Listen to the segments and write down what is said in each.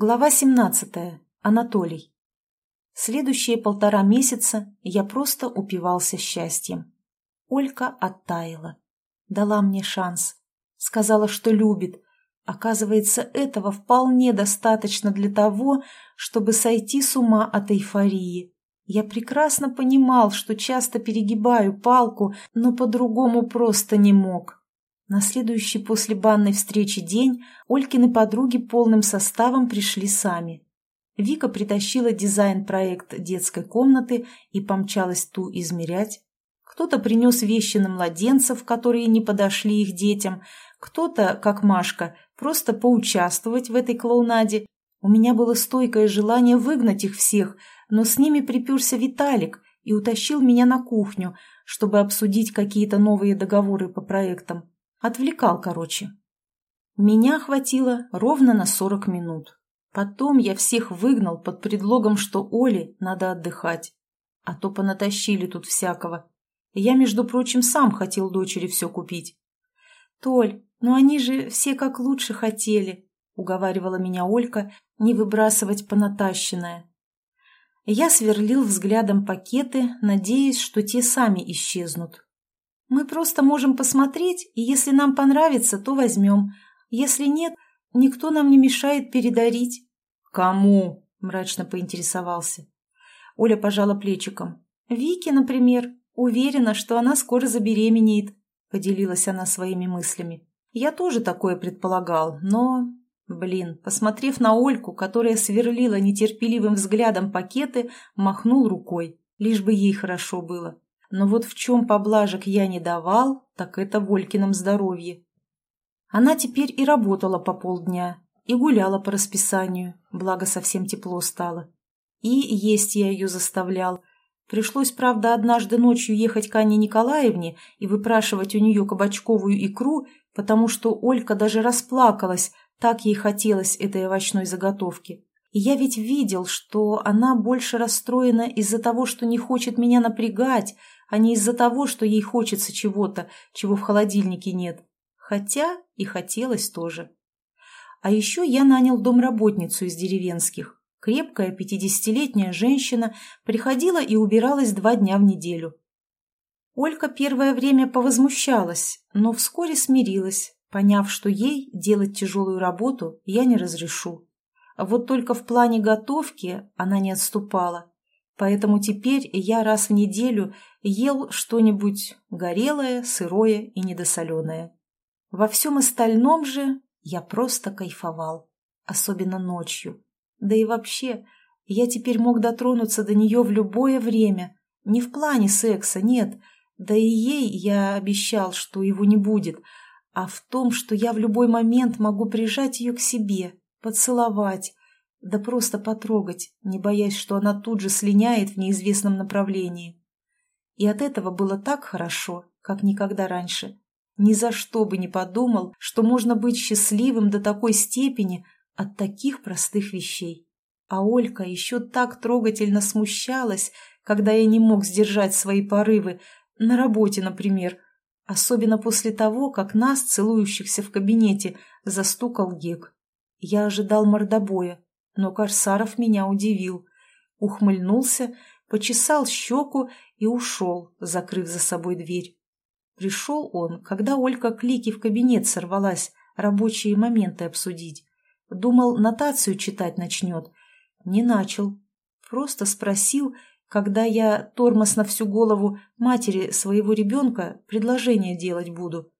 Глава 17. Анатолий. Следующие полтора месяца я просто упивался счастьем. Олька оттаяла. Дала мне шанс. Сказала, что любит. Оказывается, этого вполне достаточно для того, чтобы сойти с ума от эйфории. Я прекрасно понимал, что часто перегибаю палку, но по-другому просто не мог. На следующий после банной встречи день Олькины подруги полным составом пришли сами. Вика притащила дизайн-проект детской комнаты и помчалась ту измерять. Кто-то принес вещи на младенцев, которые не подошли их детям, кто-то, как Машка, просто поучаствовать в этой клоунаде. У меня было стойкое желание выгнать их всех, но с ними приперся Виталик и утащил меня на кухню, чтобы обсудить какие-то новые договоры по проектам. Отвлекал, короче. Меня хватило ровно на сорок минут. Потом я всех выгнал под предлогом, что Оле надо отдыхать. А то понатащили тут всякого. Я, между прочим, сам хотел дочери все купить. «Толь, ну они же все как лучше хотели», — уговаривала меня Олька не выбрасывать понатащенное. Я сверлил взглядом пакеты, надеясь, что те сами исчезнут. Мы просто можем посмотреть, и если нам понравится, то возьмем. Если нет, никто нам не мешает передарить». «Кому?» – мрачно поинтересовался. Оля пожала плечиком. «Вике, например. Уверена, что она скоро забеременеет», – поделилась она своими мыслями. «Я тоже такое предполагал, но...» Блин, посмотрев на Ольку, которая сверлила нетерпеливым взглядом пакеты, махнул рукой, лишь бы ей хорошо было. Но вот в чем поблажек я не давал, так это в Олькином здоровье. Она теперь и работала по полдня, и гуляла по расписанию, благо совсем тепло стало. И есть я ее заставлял. Пришлось, правда, однажды ночью ехать к Анне Николаевне и выпрашивать у нее кабачковую икру, потому что Олька даже расплакалась, так ей хотелось этой овощной заготовки. И я ведь видел, что она больше расстроена из-за того, что не хочет меня напрягать, а не из-за того, что ей хочется чего-то, чего в холодильнике нет. Хотя и хотелось тоже. А еще я нанял домработницу из деревенских. Крепкая пятидесятилетняя женщина приходила и убиралась два дня в неделю. Олька первое время повозмущалась, но вскоре смирилась, поняв, что ей делать тяжелую работу я не разрешу. Вот только в плане готовки она не отступала. Поэтому теперь я раз в неделю ел что-нибудь горелое, сырое и недосоленое. Во всем остальном же я просто кайфовал, особенно ночью. Да и вообще, я теперь мог дотронуться до нее в любое время, не в плане секса, нет, да и ей я обещал, что его не будет, а в том, что я в любой момент могу прижать ее к себе, поцеловать, да просто потрогать, не боясь, что она тут же слиняет в неизвестном направлении. И от этого было так хорошо, как никогда раньше. Ни за что бы не подумал, что можно быть счастливым до такой степени от таких простых вещей. А Олька еще так трогательно смущалась, когда я не мог сдержать свои порывы, на работе, например, особенно после того, как нас, целующихся в кабинете, застукал Гек. Я ожидал мордобоя, но Корсаров меня удивил. Ухмыльнулся, почесал щеку и ушел, закрыв за собой дверь. Пришел он, когда Олька клики в кабинет сорвалась, рабочие моменты обсудить. Думал, нотацию читать начнет. Не начал. Просто спросил, когда я тормоз на всю голову матери своего ребенка предложение делать буду.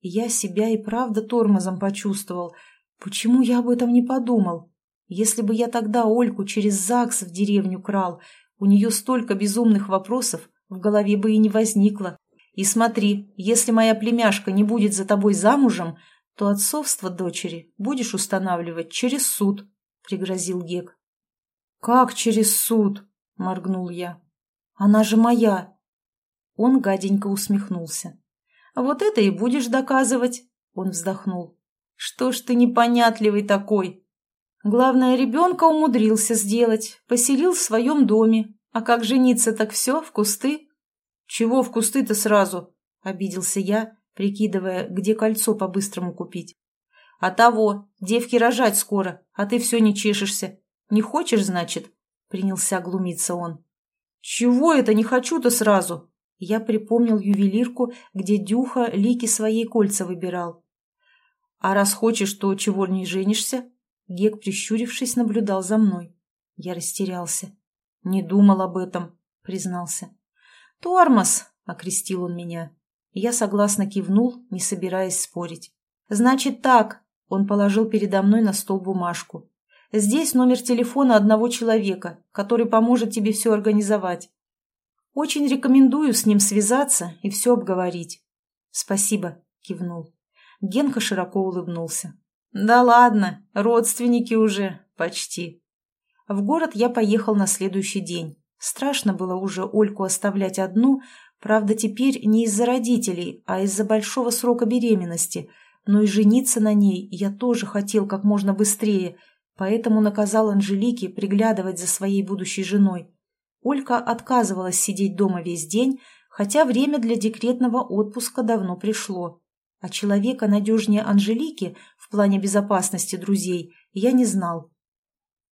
Я себя и правда тормозом почувствовал. Почему я об этом не подумал? Если бы я тогда Ольку через ЗАГС в деревню крал, у нее столько безумных вопросов в голове бы и не возникло. И смотри, если моя племяшка не будет за тобой замужем, то отцовство дочери будешь устанавливать через суд, — пригрозил Гек. — Как через суд? — моргнул я. — Она же моя. Он гаденько усмехнулся. — Вот это и будешь доказывать, — он вздохнул. — Что ж ты непонятливый такой? Главное, ребенка умудрился сделать, поселил в своем доме. А как жениться, так все, в кусты. Чего в кусты-то сразу? Обиделся я, прикидывая, где кольцо по-быстрому купить. «А того, девки рожать скоро, а ты все не чешешься. Не хочешь, значит?» — принялся глумиться он. «Чего это не хочу-то сразу?» Я припомнил ювелирку, где Дюха Лики своей кольца выбирал. «А раз хочешь, то чего не женишься?» Гек, прищурившись, наблюдал за мной. Я растерялся. «Не думал об этом», — признался. «Тормоз!» — окрестил он меня. Я согласно кивнул, не собираясь спорить. «Значит так», — он положил передо мной на стол бумажку. «Здесь номер телефона одного человека, который поможет тебе все организовать. Очень рекомендую с ним связаться и все обговорить». «Спасибо», — кивнул. Генка широко улыбнулся. «Да ладно, родственники уже, почти». В город я поехал на следующий день. Страшно было уже Ольку оставлять одну, правда, теперь не из-за родителей, а из-за большого срока беременности. Но и жениться на ней я тоже хотел как можно быстрее, поэтому наказал Анжелике приглядывать за своей будущей женой. Олька отказывалась сидеть дома весь день, хотя время для декретного отпуска давно пришло. А человека надежнее Анжелики в плане безопасности друзей я не знал.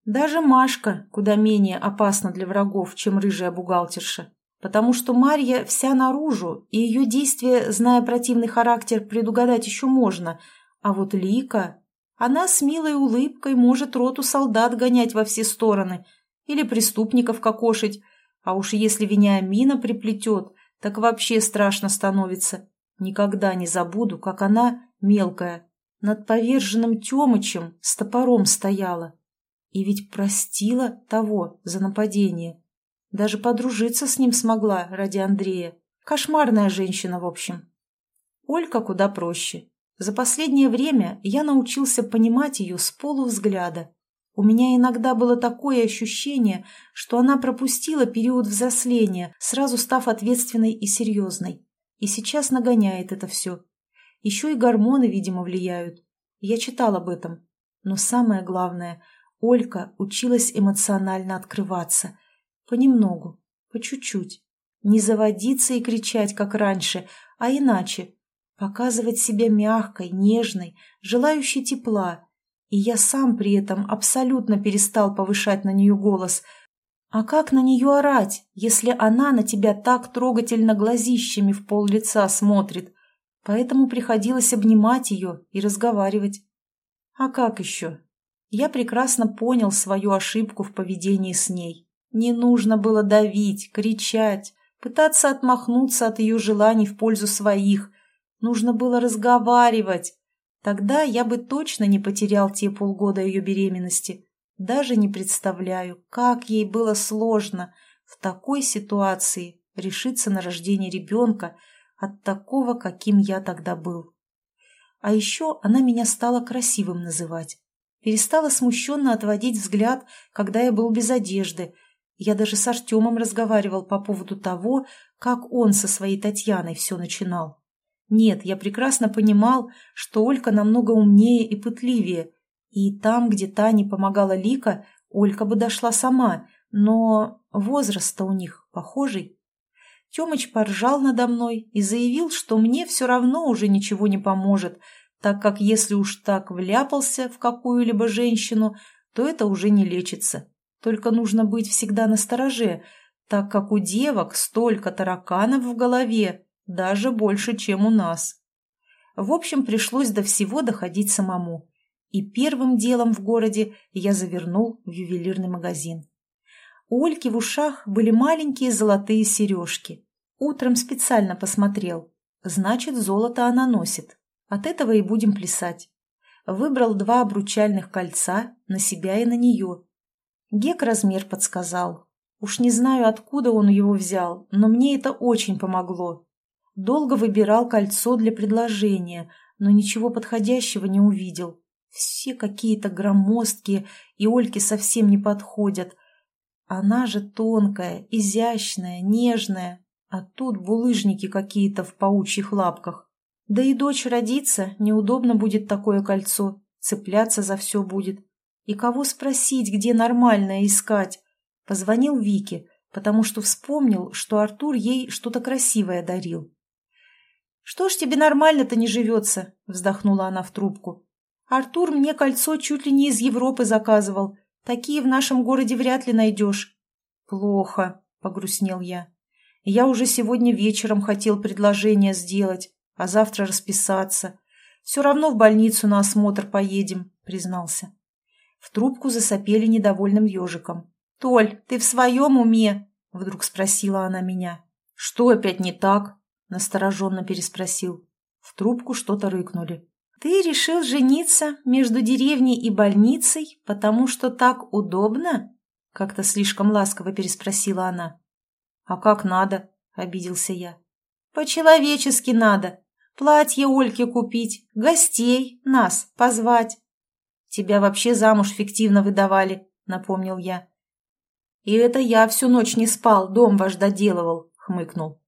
Даже Машка куда менее опасна для врагов, чем рыжая бухгалтерша, потому что Марья вся наружу, и ее действия, зная противный характер, предугадать еще можно, а вот Лика... Она с милой улыбкой может роту солдат гонять во все стороны или преступников кокошить, а уж если Вениамина приплетет, так вообще страшно становится. Никогда не забуду, как она, мелкая, над поверженным Темычем с топором стояла. И ведь простила того за нападение. Даже подружиться с ним смогла ради Андрея. Кошмарная женщина, в общем. Олька куда проще. За последнее время я научился понимать ее с полувзгляда. У меня иногда было такое ощущение, что она пропустила период взросления, сразу став ответственной и серьезной. И сейчас нагоняет это все. Еще и гормоны, видимо, влияют. Я читал об этом. Но самое главное, Олька училась эмоционально открываться. Понемногу, по чуть-чуть. Не заводиться и кричать, как раньше, а иначе. Показывать себя мягкой, нежной, желающей тепла. И я сам при этом абсолютно перестал повышать на нее голос. А как на нее орать, если она на тебя так трогательно глазищами в пол лица смотрит? поэтому приходилось обнимать ее и разговаривать. А как еще? Я прекрасно понял свою ошибку в поведении с ней. Не нужно было давить, кричать, пытаться отмахнуться от ее желаний в пользу своих. Нужно было разговаривать. Тогда я бы точно не потерял те полгода ее беременности. Даже не представляю, как ей было сложно в такой ситуации решиться на рождение ребенка, от такого, каким я тогда был. А еще она меня стала красивым называть. Перестала смущенно отводить взгляд, когда я был без одежды. Я даже с Артемом разговаривал по поводу того, как он со своей Татьяной все начинал. Нет, я прекрасно понимал, что Олька намного умнее и пытливее, и там, где Тане помогала Лика, Олька бы дошла сама, но возраст-то у них похожий. Темыч поржал надо мной и заявил, что мне все равно уже ничего не поможет, так как если уж так вляпался в какую-либо женщину, то это уже не лечится. Только нужно быть всегда настороже, так как у девок столько тараканов в голове, даже больше, чем у нас. В общем, пришлось до всего доходить самому. И первым делом в городе я завернул в ювелирный магазин. У Ольки в ушах были маленькие золотые сережки. Утром специально посмотрел. Значит, золото она носит. От этого и будем плясать. Выбрал два обручальных кольца на себя и на нее. Гек размер подсказал. Уж не знаю, откуда он его взял, но мне это очень помогло. Долго выбирал кольцо для предложения, но ничего подходящего не увидел. Все какие-то громоздкие, и Ольке совсем не подходят – она же тонкая, изящная, нежная, а тут булыжники какие-то в паучьих лапках. Да и дочь родится, неудобно будет такое кольцо, цепляться за все будет. И кого спросить, где нормальное искать? Позвонил Вике, потому что вспомнил, что Артур ей что-то красивое дарил. «Что ж тебе нормально-то не живется?» — вздохнула она в трубку. Артур мне кольцо чуть ли не из Европы заказывал. Такие в нашем городе вряд ли найдешь». «Плохо», — погрустнел я. «Я уже сегодня вечером хотел предложение сделать, а завтра расписаться. Все равно в больницу на осмотр поедем», — признался. В трубку засопели недовольным ежиком. «Толь, ты в своем уме?» — вдруг спросила она меня. «Что опять не так?» — настороженно переспросил. В трубку что-то рыкнули. «Ты решил жениться между деревней и больницей, потому что так удобно?» Как-то слишком ласково переспросила она. «А как надо?» — обиделся я. «По-человечески надо. Платье Ольке купить, гостей, нас позвать». «Тебя вообще замуж фиктивно выдавали», — напомнил я. «И это я всю ночь не спал, дом ваш доделывал», — хмыкнул.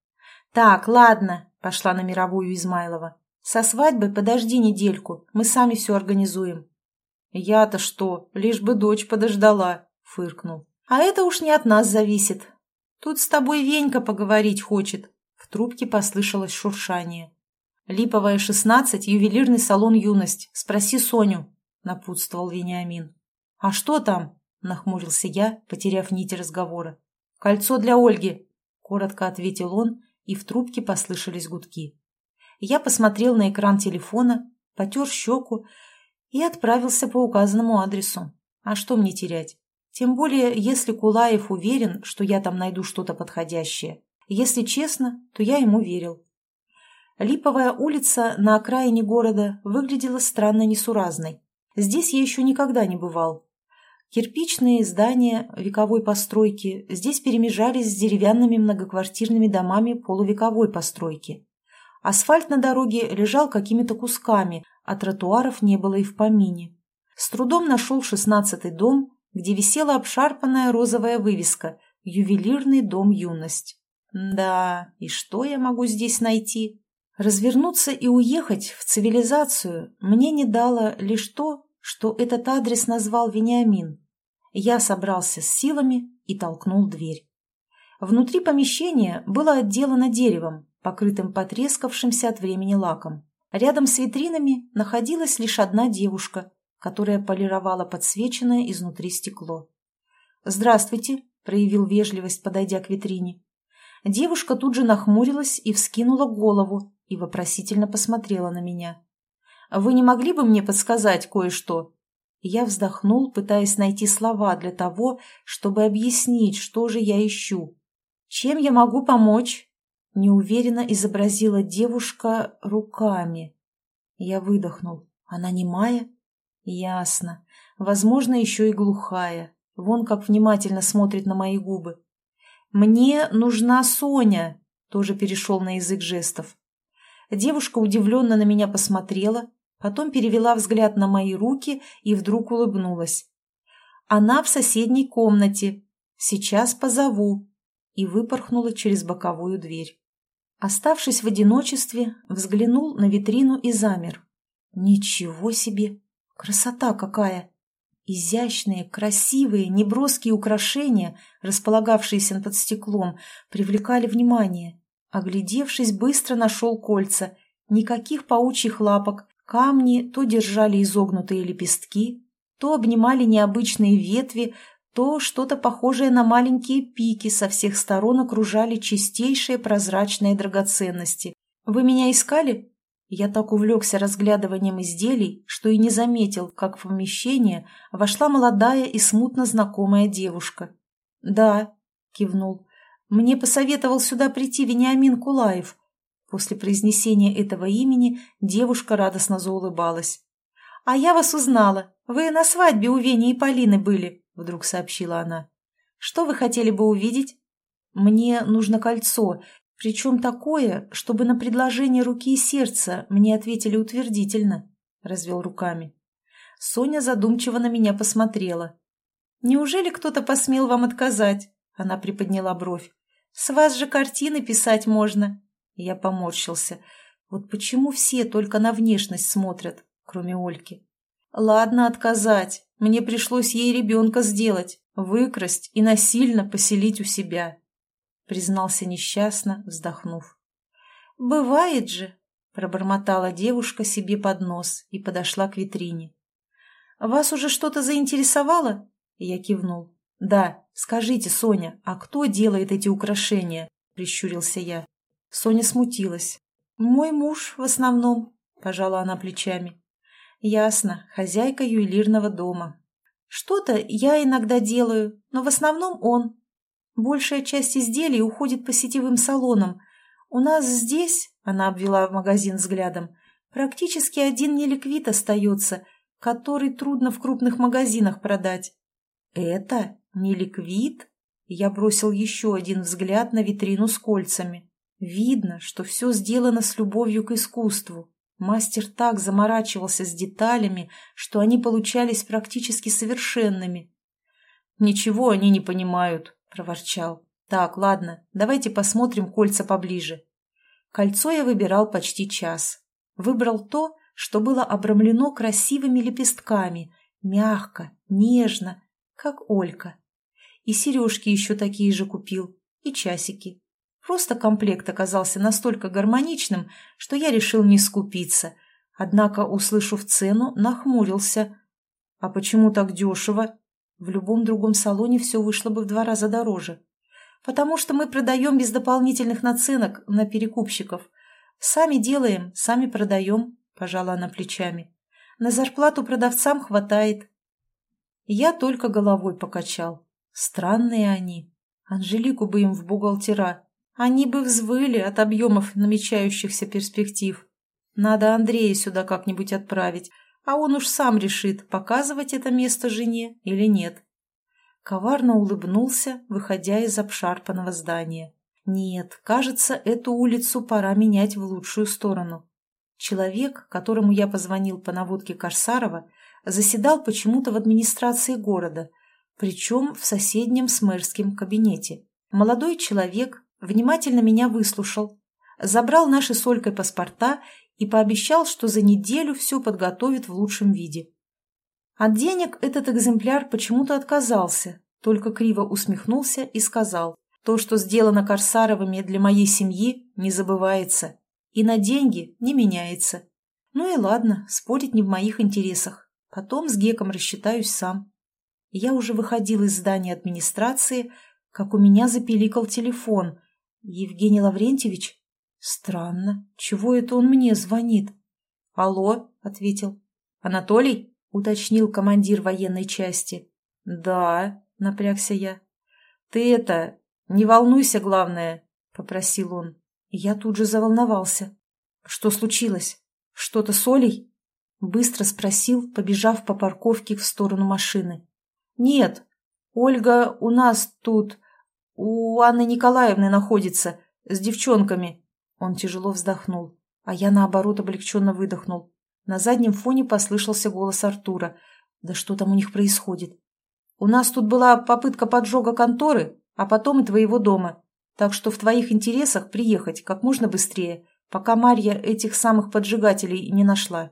«Так, ладно», — пошла на мировую Измайлова. «Со свадьбы подожди недельку, мы сами все организуем». «Я-то что, лишь бы дочь подождала», — фыркнул. «А это уж не от нас зависит. Тут с тобой Венька поговорить хочет». В трубке послышалось шуршание. «Липовая, шестнадцать, ювелирный салон «Юность». Спроси Соню», — напутствовал Вениамин. «А что там?» — нахмурился я, потеряв нить разговора. «Кольцо для Ольги», — коротко ответил он и в трубке послышались гудки. Я посмотрел на экран телефона, потер щеку и отправился по указанному адресу. А что мне терять? Тем более, если Кулаев уверен, что я там найду что-то подходящее. Если честно, то я ему верил. Липовая улица на окраине города выглядела странно несуразной. Здесь я еще никогда не бывал, Кирпичные здания вековой постройки здесь перемежались с деревянными многоквартирными домами полувековой постройки. Асфальт на дороге лежал какими-то кусками, а тротуаров не было и в помине. С трудом нашел шестнадцатый дом, где висела обшарпанная розовая вывеска «Ювелирный дом юность». Да, и что я могу здесь найти? Развернуться и уехать в цивилизацию мне не дало лишь то, что этот адрес назвал Вениамин. Я собрался с силами и толкнул дверь. Внутри помещения было отделано деревом, покрытым потрескавшимся от времени лаком. Рядом с витринами находилась лишь одна девушка, которая полировала подсвеченное изнутри стекло. «Здравствуйте», — проявил вежливость, подойдя к витрине. Девушка тут же нахмурилась и вскинула голову и вопросительно посмотрела на меня. Вы не могли бы мне подсказать кое-что?» Я вздохнул, пытаясь найти слова для того, чтобы объяснить, что же я ищу. «Чем я могу помочь?» Неуверенно изобразила девушка руками. Я выдохнул. «Она немая?» «Ясно. Возможно, еще и глухая. Вон как внимательно смотрит на мои губы. «Мне нужна Соня!» Тоже перешел на язык жестов. Девушка удивленно на меня посмотрела, Потом перевела взгляд на мои руки и вдруг улыбнулась. «Она в соседней комнате. Сейчас позову». И выпорхнула через боковую дверь. Оставшись в одиночестве, взглянул на витрину и замер. «Ничего себе! Красота какая!» Изящные, красивые, неброские украшения, располагавшиеся под стеклом, привлекали внимание. Оглядевшись, быстро нашел кольца. Никаких паучьих лапок, Камни то держали изогнутые лепестки, то обнимали необычные ветви, то что-то похожее на маленькие пики со всех сторон окружали чистейшие прозрачные драгоценности. «Вы меня искали?» Я так увлекся разглядыванием изделий, что и не заметил, как в помещение вошла молодая и смутно знакомая девушка. «Да», — кивнул, — «мне посоветовал сюда прийти Вениамин Кулаев. После произнесения этого имени девушка радостно заулыбалась. «А я вас узнала. Вы на свадьбе у Вени и Полины были», — вдруг сообщила она. «Что вы хотели бы увидеть?» «Мне нужно кольцо, причем такое, чтобы на предложение руки и сердца мне ответили утвердительно», — развел руками. Соня задумчиво на меня посмотрела. «Неужели кто-то посмел вам отказать?» Она приподняла бровь. «С вас же картины писать можно. Я поморщился. Вот почему все только на внешность смотрят, кроме Ольки? Ладно отказать. Мне пришлось ей ребенка сделать, выкрасть и насильно поселить у себя. Признался несчастно, вздохнув. Бывает же. — пробормотала девушка себе под нос и подошла к витрине. «Вас уже что-то заинтересовало?» Я кивнул. «Да, скажите, Соня, а кто делает эти украшения?» — прищурился я. Соня смутилась. «Мой муж в основном», — пожала она плечами. «Ясно, хозяйка ювелирного дома. Что-то я иногда делаю, но в основном он. Большая часть изделий уходит по сетевым салонам. У нас здесь, — она обвела магазин взглядом, — практически один неликвид остается, который трудно в крупных магазинах продать. Это неликвид? Я бросил еще один взгляд на витрину с кольцами. Видно, что все сделано с любовью к искусству. Мастер так заморачивался с деталями, что они получались практически совершенными. «Ничего они не понимают», — проворчал. «Так, ладно, давайте посмотрим кольца поближе». Кольцо я выбирал почти час. Выбрал то, что было обрамлено красивыми лепестками, мягко, нежно, как Олька. И сережки еще такие же купил, и часики. Просто комплект оказался настолько гармоничным, что я решил не скупиться. Однако, услышав цену, нахмурился. «А почему так дешево?» В любом другом салоне все вышло бы в два раза дороже. Потому что мы продаем без дополнительных наценок на перекупщиков. Сами делаем, сами продаем, пожала она плечами. На зарплату продавцам хватает. Я только головой покачал. Странные они. Анжелику бы им в бухгалтера. Они бы взвыли от объемов намечающихся перспектив. Надо Андрея сюда как-нибудь отправить, а он уж сам решит, показывать это место жене или нет. Коварно улыбнулся, выходя из обшарпанного здания. Нет, кажется, эту улицу пора менять в лучшую сторону. Человек, которому я позвонил по наводке Корсарова, заседал почему-то в администрации города, причем в соседнем с мэрским кабинете. Молодой человек внимательно меня выслушал, забрал наши с Олькой паспорта и пообещал, что за неделю все подготовит в лучшем виде. От денег этот экземпляр почему-то отказался, только криво усмехнулся и сказал, «То, что сделано Корсаровыми для моей семьи, не забывается и на деньги не меняется. Ну и ладно, спорить не в моих интересах. Потом с Геком рассчитаюсь сам». Я уже выходил из здания администрации, как у меня запиликал телефон. «Евгений Лаврентьевич?» Странно, чего это он мне звонит? Алло, ответил. Анатолий? уточнил командир военной части. Да, напрягся я. Ты это, не волнуйся, главное, попросил он. Я тут же заволновался. Что случилось? Что-то с Олей? Быстро спросил, побежав по парковке в сторону машины. Нет, Ольга у нас тут, у Анны Николаевны находится, с девчонками. Он тяжело вздохнул, а я, наоборот, облегченно выдохнул. На заднем фоне послышался голос Артура. «Да что там у них происходит?» «У нас тут была попытка поджога конторы, а потом и твоего дома. Так что в твоих интересах приехать как можно быстрее, пока Марья этих самых поджигателей не нашла».